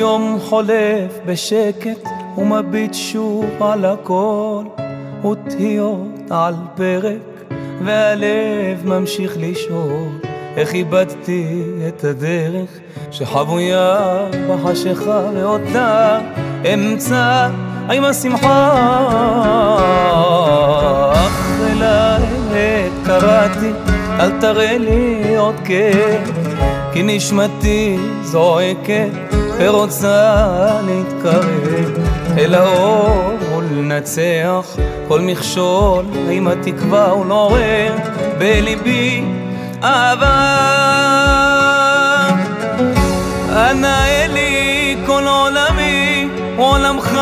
יום חולף בשקט ומביט שוב על הכל. ותהיות על פרק והלב ממשיך לשאול איך איבדתי את הדרך שחבויה בחשיכה ואותה אמצע? עם השמחה אך אליי קראתי אל תראה לי עוד כאב כי נשמתי זועקת ורוצה להתקרב אל האור ולנצח כל מכשול עם התקווה ולעורר בליבי. אהבה אנא אלי כל עולמי עולמך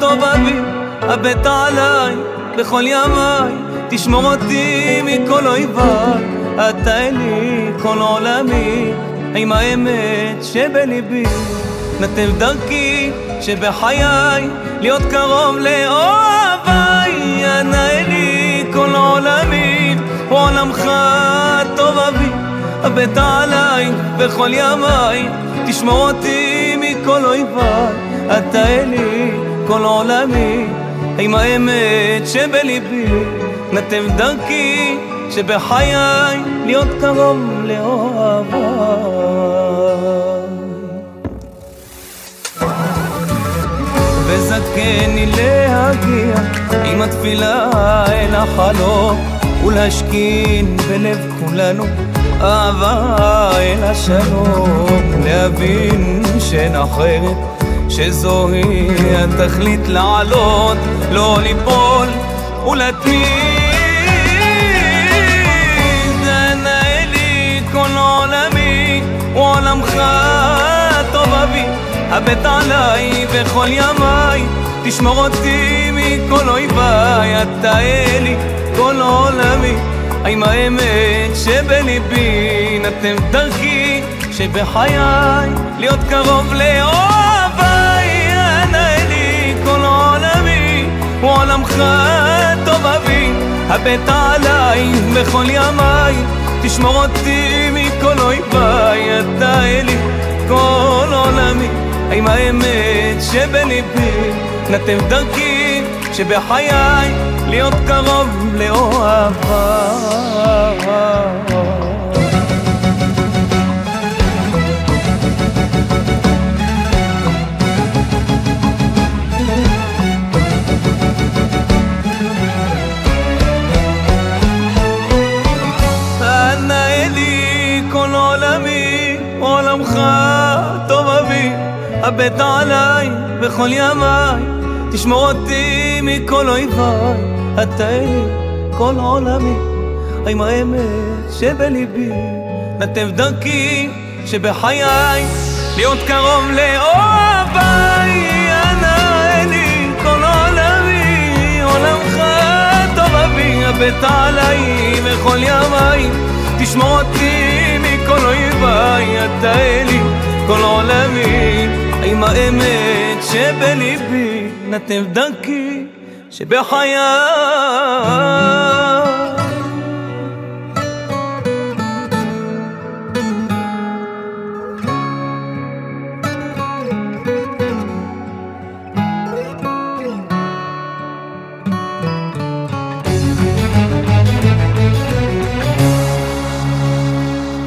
טוב אבי הבט עליי בכל ימיי תשמור אותי מכל אויביי. אתה אלי כל עולמי עם האמת שבליבי נתב דרכי שבחיי להיות קרוב לאוהביי אנא אלי כל עולמי עולמך טוב אבי הבט עליי בכל ימיי. תשמור אותי מכל אויביי אתה אלי כל עולמי. עם האמת שבליבי נתב דרכי שבחיי להיות קרוב לאוהביי וזכני להגיע עם התפילה אל החלום ולהשכין בלב כולנו אהבה אל השלום להבין שאין אחרת שזוהי התכלית לעלות לא ליפול ולהתמיד. אנא אלי כל עולמי ועולמך טוב אבי הבט עליי בכל ימיי תשמור אותי מכל אויביי אתה אלי כל עולמי. עם האמת שבליבי נתם דרכי שבחיי להיות קרוב לאוהביי? אנא אלי כל עולמי ועולמך טוב אבי. הבט עליי בכל ימיי תשמור אותי מכל אויביי אתה אלי כל עולמי עם האמת שבליבי נתם דרכי שבחיי להיות קרוב לאוהבה הבט עליי בכל ימיי תשמור אותי מכל אויביי, אתה אלי כל עולמי, עם האמת שבליבי, נתב דרכי שבחיי, להיות קרוב לאוהביי, אנא הבט עליי בכל ימיי, תשמור אותי מכל אויביי, אתה אלי כל עולמי, עם האמת שבליבי נתב דרכי שבחיי.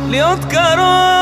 להיות כאן